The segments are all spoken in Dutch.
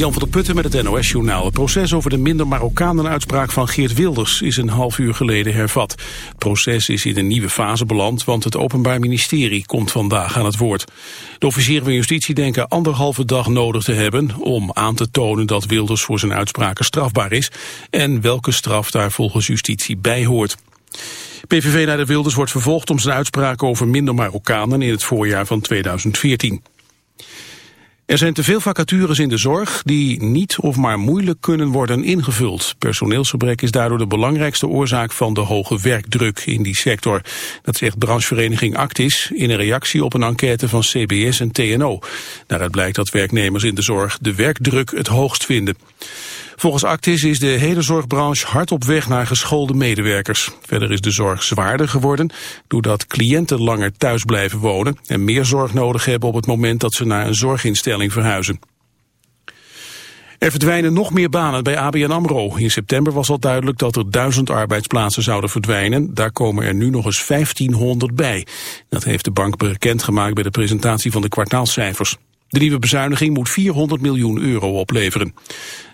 Jan van der Putten met het NOS-journaal. Het proces over de minder Marokkanen-uitspraak van Geert Wilders is een half uur geleden hervat. Het proces is in een nieuwe fase beland, want het Openbaar Ministerie komt vandaag aan het woord. De officieren van justitie denken anderhalve dag nodig te hebben om aan te tonen dat Wilders voor zijn uitspraken strafbaar is en welke straf daar volgens justitie bij hoort. PVV-leider Wilders wordt vervolgd om zijn uitspraken over minder Marokkanen in het voorjaar van 2014. Er zijn te veel vacatures in de zorg die niet of maar moeilijk kunnen worden ingevuld. Personeelsgebrek is daardoor de belangrijkste oorzaak van de hoge werkdruk in die sector. Dat zegt branchevereniging Actis in een reactie op een enquête van CBS en TNO. Daaruit blijkt dat werknemers in de zorg de werkdruk het hoogst vinden. Volgens Actis is de hele zorgbranche hard op weg naar geschoolde medewerkers. Verder is de zorg zwaarder geworden doordat cliënten langer thuis blijven wonen en meer zorg nodig hebben op het moment dat ze naar een zorginstelling verhuizen. Er verdwijnen nog meer banen bij ABN AMRO. In september was al duidelijk dat er duizend arbeidsplaatsen zouden verdwijnen. Daar komen er nu nog eens 1500 bij. Dat heeft de bank bekendgemaakt bij de presentatie van de kwartaalcijfers. De nieuwe bezuiniging moet 400 miljoen euro opleveren.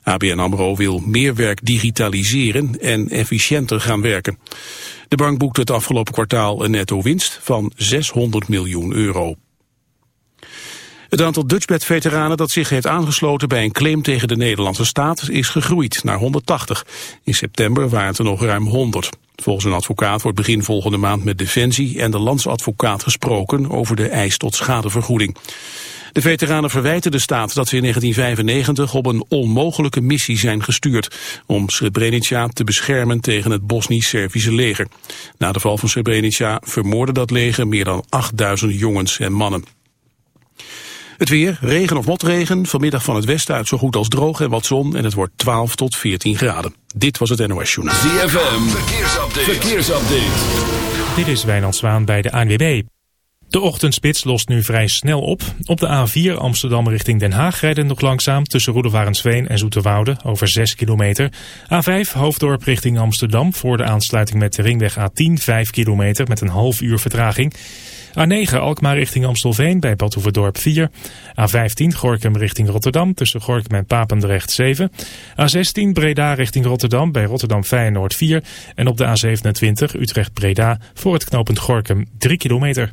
ABN AMRO wil meer werk digitaliseren en efficiënter gaan werken. De bank boekte het afgelopen kwartaal een netto winst van 600 miljoen euro. Het aantal Dutchbed-veteranen dat zich heeft aangesloten bij een claim tegen de Nederlandse staat is gegroeid naar 180. In september waren het er nog ruim 100. Volgens een advocaat wordt begin volgende maand met Defensie en de landsadvocaat gesproken over de eis tot schadevergoeding. De veteranen verwijten de staat dat ze in 1995 op een onmogelijke missie zijn gestuurd om Srebrenica te beschermen tegen het Bosnisch-Servische leger. Na de val van Srebrenica vermoordde dat leger meer dan 8000 jongens en mannen. Het weer, regen of motregen, vanmiddag van het westen uit zo goed als droog en wat zon en het wordt 12 tot 14 graden. Dit was het NOS Journaal. ZFM, verkeersupdate. verkeersupdate. Dit is Wijnand Zwaan bij de ANWB. De ochtendspits lost nu vrij snel op. Op de A4 Amsterdam richting Den Haag rijden nog langzaam tussen Roedewarensveen en Zoeterwoude over 6 kilometer. A5 Hoofddorp richting Amsterdam voor de aansluiting met de ringweg A10 5 kilometer met een half uur vertraging. A9 Alkmaar richting Amstelveen bij Badhoevedorp 4. A15 Gorkum richting Rotterdam tussen Gorkum en Papendrecht 7. A16 Breda richting Rotterdam bij Rotterdam Feyenoord 4. En op de A27 Utrecht Breda voor het knooppunt Gorkum 3 kilometer.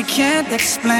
we can't explain.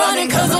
running 'cause the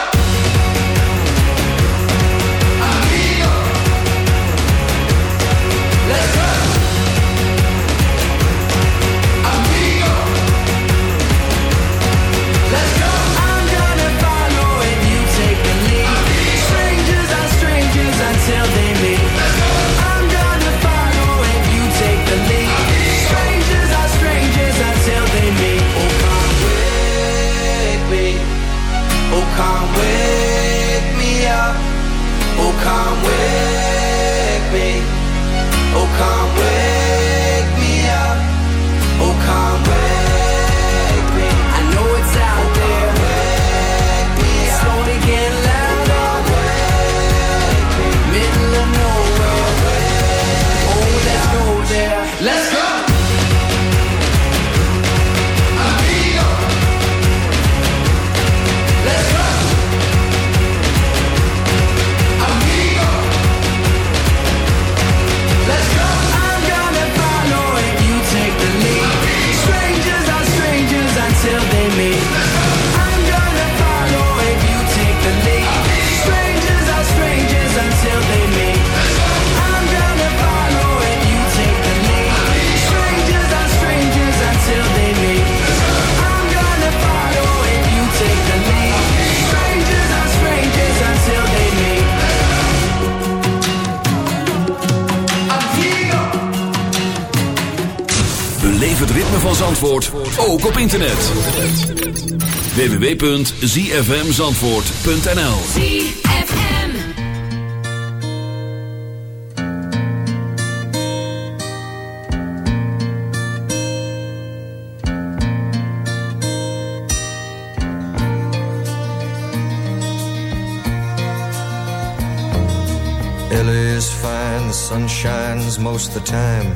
Zandvoort ook op internet. www.zfmzandvoort.nl ZFM. LA is fine, the sun shines most of the time.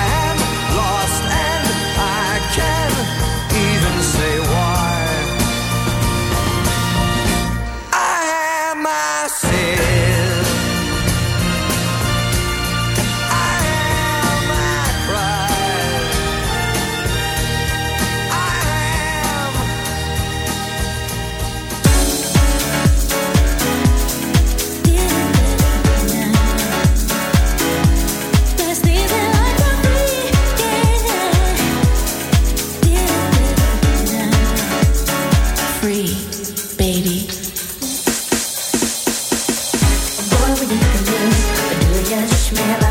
judge me